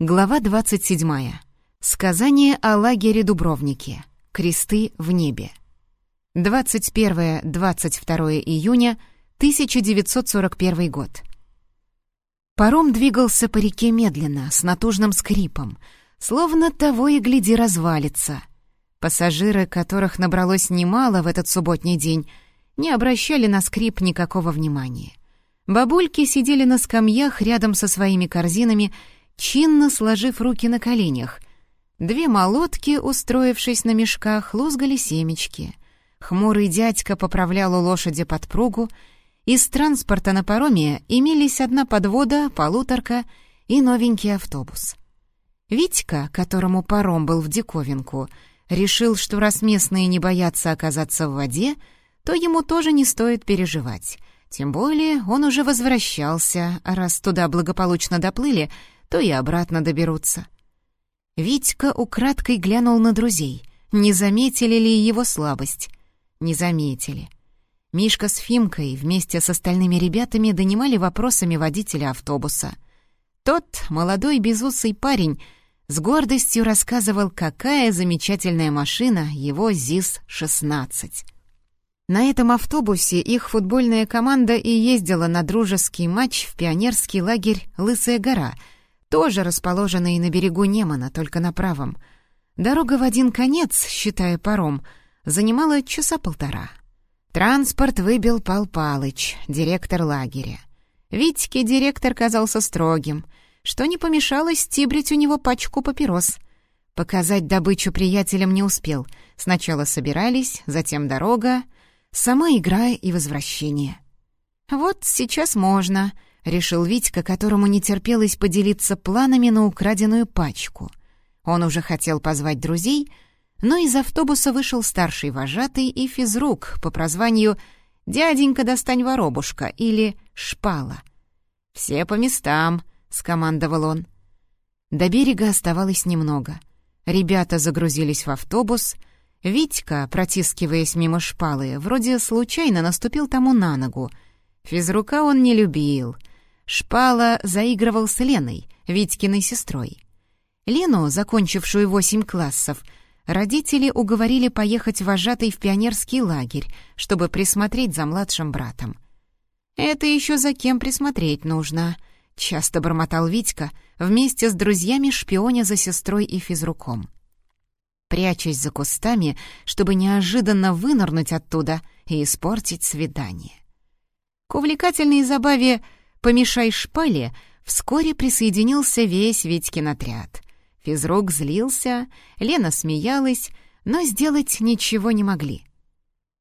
Глава 27. Сказание о лагере Дубровнике. Кресты в небе. 21-22 июня 1941 год. Паром двигался по реке медленно, с натужным скрипом, словно того и гляди развалится. Пассажиры, которых набралось немало в этот субботний день, не обращали на скрип никакого внимания. Бабульки сидели на скамьях рядом со своими корзинами чинно сложив руки на коленях. Две молотки, устроившись на мешках, лузгали семечки. Хмурый дядька поправлял у лошади подпругу. Из транспорта на пароме имелись одна подвода, полуторка и новенький автобус. Витька, которому паром был в диковинку, решил, что раз местные не боятся оказаться в воде, то ему тоже не стоит переживать. Тем более он уже возвращался, а раз туда благополучно доплыли — то и обратно доберутся. Витька украдкой глянул на друзей. Не заметили ли его слабость? Не заметили. Мишка с Фимкой вместе с остальными ребятами донимали вопросами водителя автобуса. Тот, молодой безусый парень, с гордостью рассказывал, какая замечательная машина его ЗИС-16. На этом автобусе их футбольная команда и ездила на дружеский матч в пионерский лагерь «Лысая гора», тоже расположенный на берегу Немана, только на правом. Дорога в один конец, считая паром, занимала часа полтора. Транспорт выбил Пал Палыч, директор лагеря. Витьке директор казался строгим, что не помешало стибрить у него пачку папирос. Показать добычу приятелям не успел. Сначала собирались, затем дорога, сама игра и возвращение. «Вот сейчас можно», — решил Витька, которому не терпелось поделиться планами на украденную пачку. Он уже хотел позвать друзей, но из автобуса вышел старший вожатый и физрук по прозванию «Дяденька, достань воробушка» или «Шпала». «Все по местам», — скомандовал он. До берега оставалось немного. Ребята загрузились в автобус. Витька, протискиваясь мимо шпалы, вроде случайно наступил тому на ногу. Физрука он не любил — Шпала заигрывал с Леной, Витькиной сестрой. Лену, закончившую восемь классов, родители уговорили поехать вожатой в пионерский лагерь, чтобы присмотреть за младшим братом. «Это еще за кем присмотреть нужно», — часто бормотал Витька, вместе с друзьями шпионя за сестрой и физруком. Прячась за кустами, чтобы неожиданно вынырнуть оттуда и испортить свидание. К увлекательной забаве «Помешай шпале» вскоре присоединился весь Витькин отряд. Физрук злился, Лена смеялась, но сделать ничего не могли.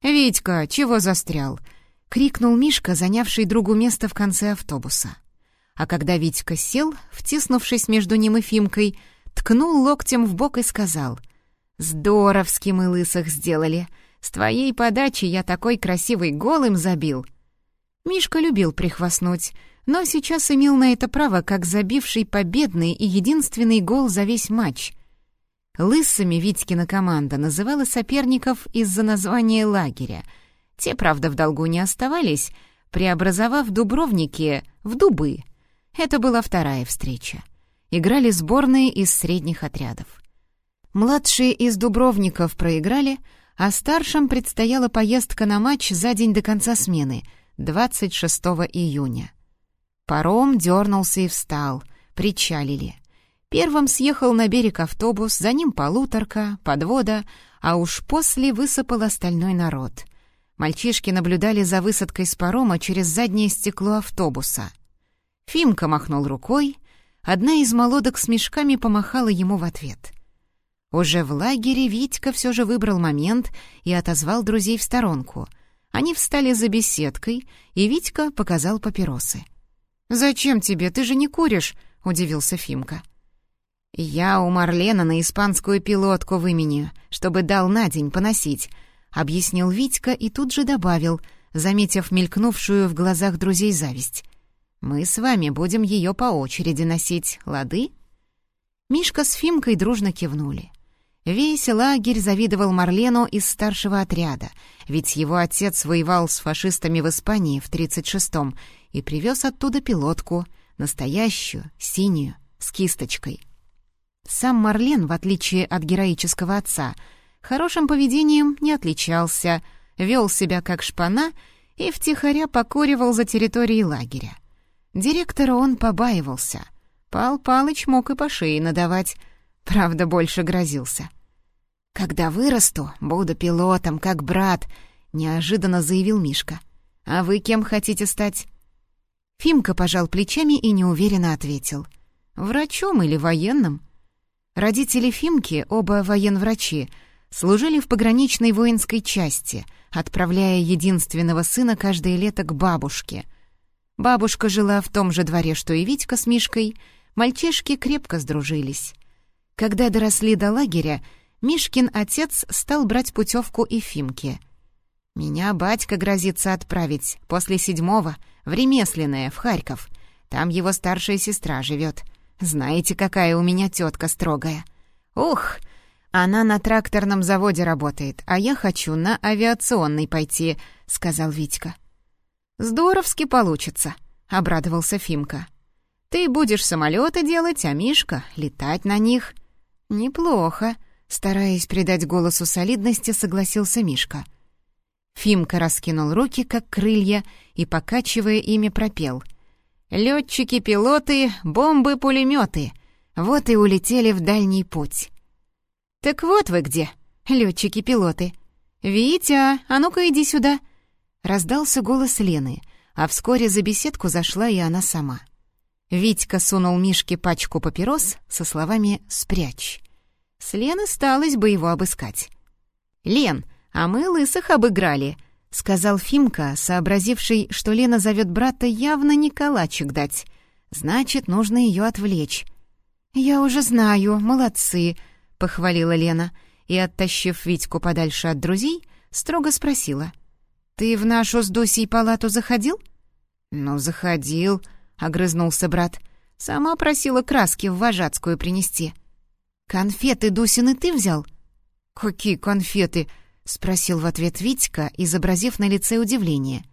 «Витька, чего застрял?» — крикнул Мишка, занявший другу место в конце автобуса. А когда Витька сел, втиснувшись между ним и Фимкой, ткнул локтем в бок и сказал, «Здоровски мы лысых сделали. С твоей подачи я такой красивый голым забил». Мишка любил прихвастнуть, но сейчас имел на это право, как забивший победный и единственный гол за весь матч. Лысыми Витькина команда называла соперников из-за названия лагеря. Те, правда, в долгу не оставались, преобразовав Дубровники в Дубы. Это была вторая встреча. Играли сборные из средних отрядов. Младшие из Дубровников проиграли, а старшим предстояла поездка на матч за день до конца смены — 26 июня. Паром дернулся и встал, причалили. Первым съехал на берег автобус, за ним полуторка, подвода, а уж после высыпал остальной народ. Мальчишки наблюдали за высадкой с парома через заднее стекло автобуса. Фимка махнул рукой, одна из молодок с мешками помахала ему в ответ. Уже в лагере Витька все же выбрал момент и отозвал друзей в сторонку — они встали за беседкой, и Витька показал папиросы. «Зачем тебе? Ты же не куришь!» — удивился Фимка. «Я у Марлена на испанскую пилотку выменю, чтобы дал на день поносить», — объяснил Витька и тут же добавил, заметив мелькнувшую в глазах друзей зависть. «Мы с вами будем ее по очереди носить, лады?» Мишка с Фимкой дружно кивнули. Весь лагерь завидовал Марлену из старшего отряда, ведь его отец воевал с фашистами в Испании в 36-м и привез оттуда пилотку, настоящую, синюю, с кисточкой — Сам Марлен, в отличие от героического отца, хорошим поведением не отличался, вел себя как шпана и втихаря покуривал за территорией лагеря. Директора он побаивался. Пал Палыч мог и по шее надавать, правда, больше грозился. «Когда вырасту, буду пилотом, как брат», — неожиданно заявил Мишка. «А вы кем хотите стать?» Фимка пожал плечами и неуверенно ответил. «Врачом или военным?» Родители Фимки, оба военврачи, служили в пограничной воинской части, отправляя единственного сына каждое лето к бабушке. Бабушка жила в том же дворе, что и Витька с Мишкой, мальчишки крепко сдружились. Когда доросли до лагеря, Мишкин отец стал брать путевку и Фимке. «Меня батька грозится отправить после седьмого в ремесленное, в Харьков. Там его старшая сестра живет. Знаете, какая у меня тетка строгая. Ух, она на тракторном заводе работает, а я хочу на авиационный пойти», — сказал Витька. «Здоровски получится», — обрадовался Фимка. «Ты будешь самолеты делать, а Мишка — летать на них». «Неплохо», Стараясь придать голосу солидности, согласился Мишка. Фимка раскинул руки, как крылья, и, покачивая ими, пропел. «Летчики, пилоты, бомбы, пулеметы. Вот и улетели в дальний путь». «Так вот вы где, летчики-пилоты. Витя, а ну-ка иди сюда!» Раздался голос Лены, а вскоре за беседку зашла и она сама. Витька сунул Мишке пачку папирос со словами «спрячь». С Лены сталось бы его обыскать. «Лен, а мы лысых обыграли», — сказал Фимка, сообразивший, что Лена зовет брата явно не калачик дать. «Значит, нужно ее отвлечь». «Я уже знаю, молодцы», — похвалила Лена и, оттащив Витьку подальше от друзей, строго спросила. «Ты в нашу с Дусей палату заходил?» «Ну, заходил», — огрызнулся брат. «Сама просила краски в вожатскую принести». «Конфеты Дусины ты взял?» «Какие конфеты?» — спросил в ответ Витька, изобразив на лице удивление.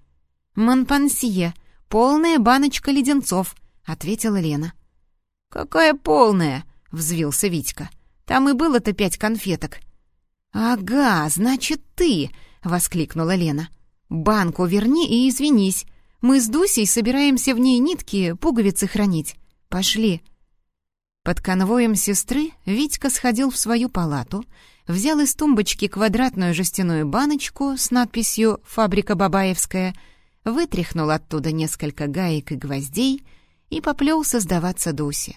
«Монпансье, полная баночка леденцов», — ответила Лена. «Какая полная?» — взвился Витька. «Там и было-то пять конфеток». «Ага, значит, ты!» — воскликнула Лена. «Банку верни и извинись. Мы с Дусей собираемся в ней нитки, пуговицы хранить. Пошли». Под конвоем сестры Витька сходил в свою палату, взял из тумбочки квадратную жестяную баночку с надписью «Фабрика Бабаевская», вытряхнул оттуда несколько гаек и гвоздей и поплелся сдаваться Дусе.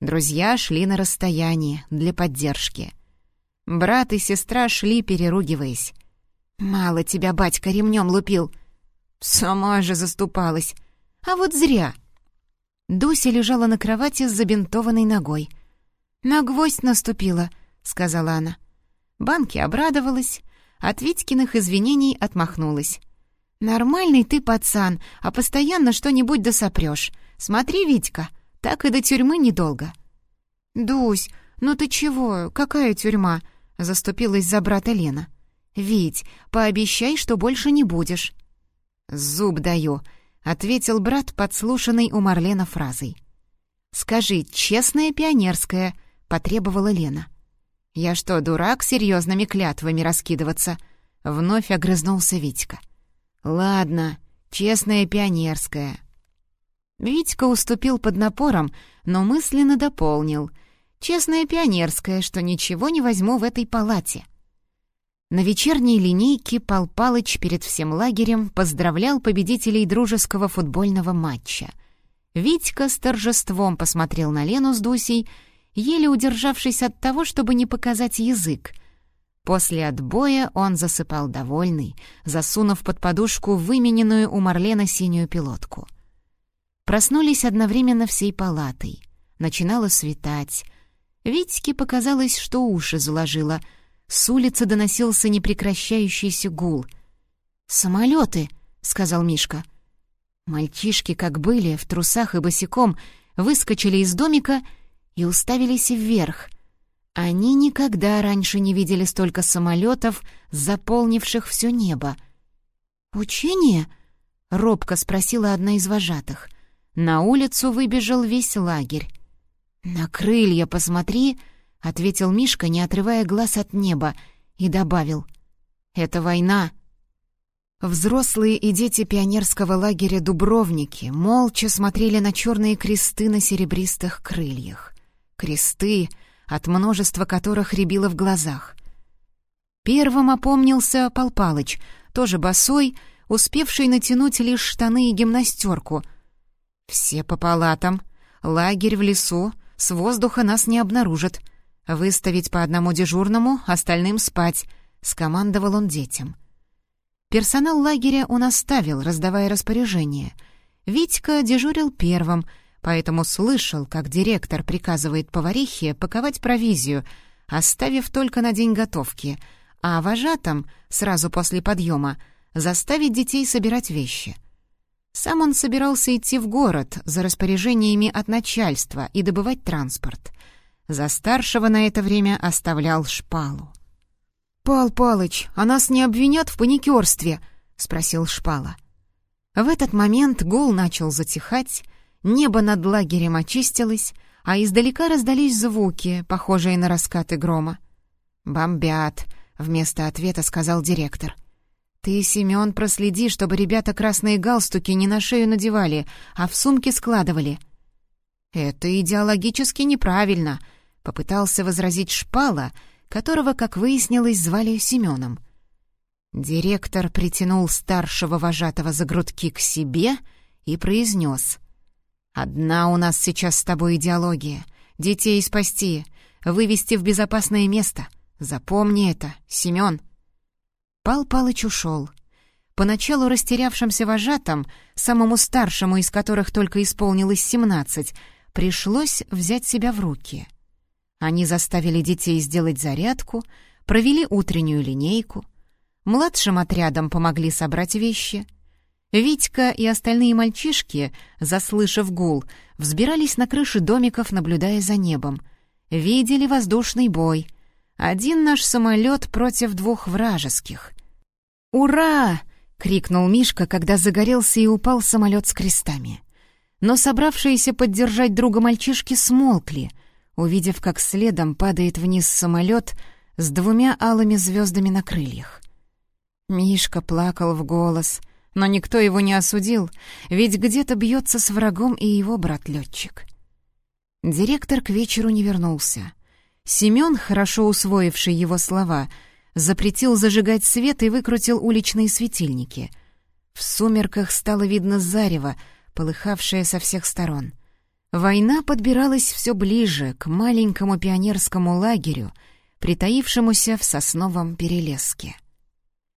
Друзья шли на расстояние для поддержки. Брат и сестра шли, переругиваясь. «Мало тебя батька ремнем лупил!» «Сама же заступалась!» «А вот зря!» Дуся лежала на кровати с забинтованной ногой. «На гвоздь наступила», — сказала она. Банки обрадовалась, от Витькиных извинений отмахнулась. «Нормальный ты пацан, а постоянно что-нибудь досопрёшь. Смотри, Витька, так и до тюрьмы недолго». «Дусь, ну ты чего? Какая тюрьма?» — заступилась за брата Лена. «Вить, пообещай, что больше не будешь». «Зуб даю», — ответил брат, подслушанный у Марлена фразой. «Скажи, честная пионерская», — потребовала Лена. «Я что, дурак серьезными клятвами раскидываться?» — вновь огрызнулся Витька. «Ладно, честная пионерская». Витька уступил под напором, но мысленно дополнил. «Честная пионерская, что ничего не возьму в этой палате». На вечерней линейке Пал Палыч перед всем лагерем поздравлял победителей дружеского футбольного матча. Витька с торжеством посмотрел на Лену с Дусей, еле удержавшись от того, чтобы не показать язык. После отбоя он засыпал довольный, засунув под подушку вымененную у Марлена синюю пилотку. Проснулись одновременно всей палатой. Начинало светать. Витьке показалось, что уши заложило — с улицы доносился непрекращающийся гул. «Самолеты!» — сказал Мишка. Мальчишки, как были, в трусах и босиком, выскочили из домика и уставились вверх. Они никогда раньше не видели столько самолетов, заполнивших все небо. «Учение?» — робко спросила одна из вожатых. На улицу выбежал весь лагерь. «На крылья посмотри», — ответил Мишка, не отрывая глаз от неба, и добавил. «Это война». Взрослые и дети пионерского лагеря «Дубровники» молча смотрели на черные кресты на серебристых крыльях. Кресты, от множества которых рябило в глазах. Первым опомнился Пал тоже босой, успевший натянуть лишь штаны и гимнастерку. «Все по палатам. Лагерь в лесу. С воздуха нас не обнаружат. Выставить по одному дежурному, остальным спать», — скомандовал он детям. Персонал лагеря он оставил, раздавая распоряжения. Витька дежурил первым, поэтому слышал, как директор приказывает поварихе паковать провизию, оставив только на день готовки, а вожатым, сразу после подъема, заставить детей собирать вещи. Сам он собирался идти в город за распоряжениями от начальства и добывать транспорт. За старшего на это время оставлял шпалу. «Пал Палыч, а нас не обвинят в паникерстве?» — спросил Шпала. В этот момент гул начал затихать, небо над лагерем очистилось, а издалека раздались звуки, похожие на раскаты грома. «Бомбят», — вместо ответа сказал директор. «Ты, Семен, проследи, чтобы ребята красные галстуки не на шею надевали, а в сумки складывали». «Это идеологически неправильно», — попытался возразить Шпала, — которого, как выяснилось, звали Семеном. Директор притянул старшего вожатого за грудки к себе и произнес. «Одна у нас сейчас с тобой идеология. Детей спасти, вывести в безопасное место. Запомни это, Семен». Пал Палыч ушел. Поначалу растерявшимся вожатым, самому старшему из которых только исполнилось семнадцать, пришлось взять себя в руки — они заставили детей сделать зарядку, провели утреннюю линейку. Младшим отрядом помогли собрать вещи. Витька и остальные мальчишки, заслышав гул, взбирались на крыши домиков, наблюдая за небом. Видели воздушный бой. Один наш самолет против двух вражеских. «Ура!» — крикнул Мишка, когда загорелся и упал самолет с крестами. Но собравшиеся поддержать друга мальчишки смолкли — увидев, как следом падает вниз самолет с двумя алыми звездами на крыльях. Мишка плакал в голос, но никто его не осудил, ведь где-то бьется с врагом и его брат-летчик. Директор к вечеру не вернулся. Семен, хорошо усвоивший его слова, запретил зажигать свет и выкрутил уличные светильники. В сумерках стало видно зарево, полыхавшее со всех сторон — Война подбиралась все ближе к маленькому пионерскому лагерю, притаившемуся в сосновом перелеске.